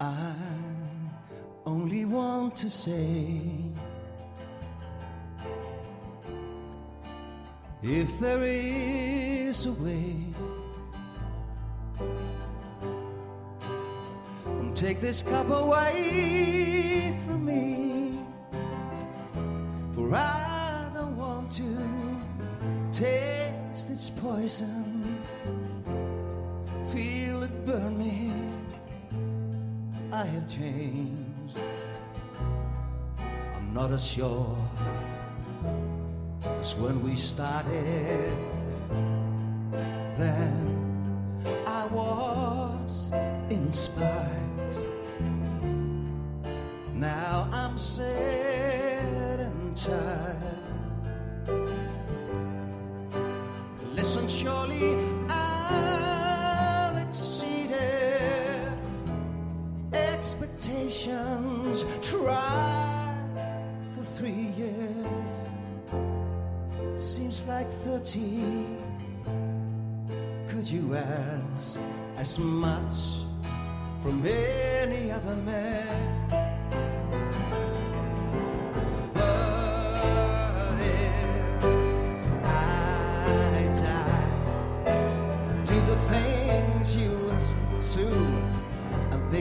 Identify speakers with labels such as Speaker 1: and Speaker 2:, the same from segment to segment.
Speaker 1: I only want to say if there is a way take this cup away from me for I don't want to taste its poison feel it burn me I have changed. I'm not as sure as when we started. Then I was inspired now I'm sad and tired. Listen surely try for three years. Seems like 30 could you ask as much from any other man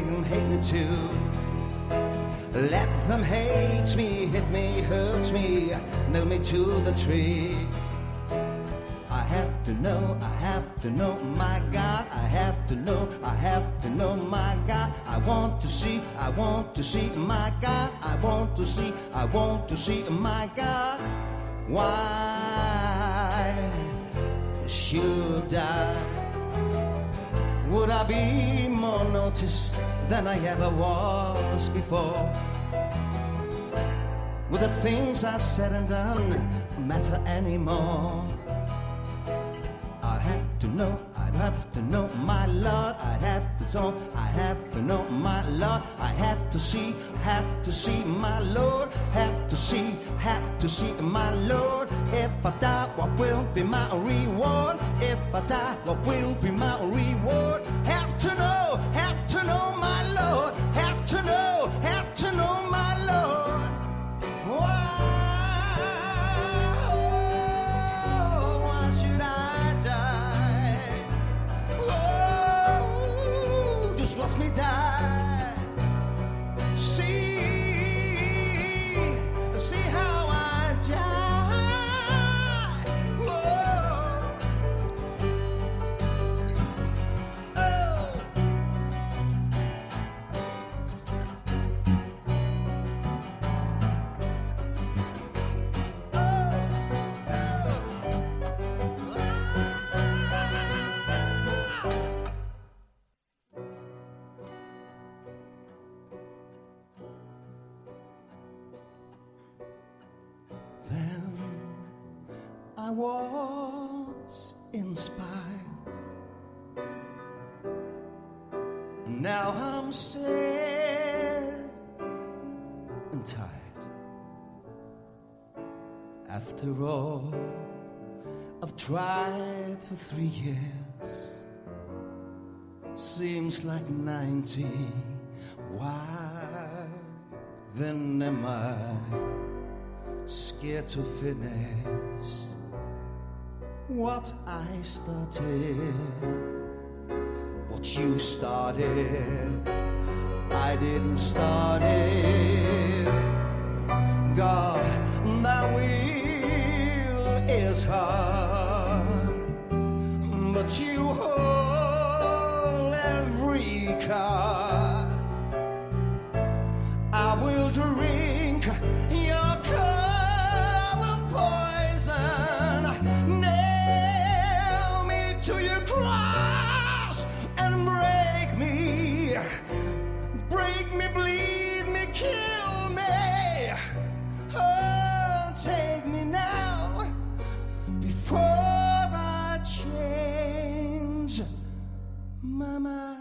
Speaker 1: they hate me too. Let them hate me hit me hurt me nail me to the tree. I have to know I have to know my God I have to know I have to know my God. I want to see I want to see my God. I want to see I want to see my God. Why should I would I be more noticed than I ever was before? With the things I've said and done matter anymore? I have to know I'd have to know my Lord I'd have to know I have to know my Lord I have to see have to see my Lord have to see have to see my Lord. If I die what will be my reward? If I die what will be my reward I was inspired Now I'm sad and tired. After all I've tried for three years. Seems like 90 Why then am I scared to finish what I started what you started. I didn't start it. God thy will is hard but you hold every card break me bleed me kill me. Oh take me now before I change my mind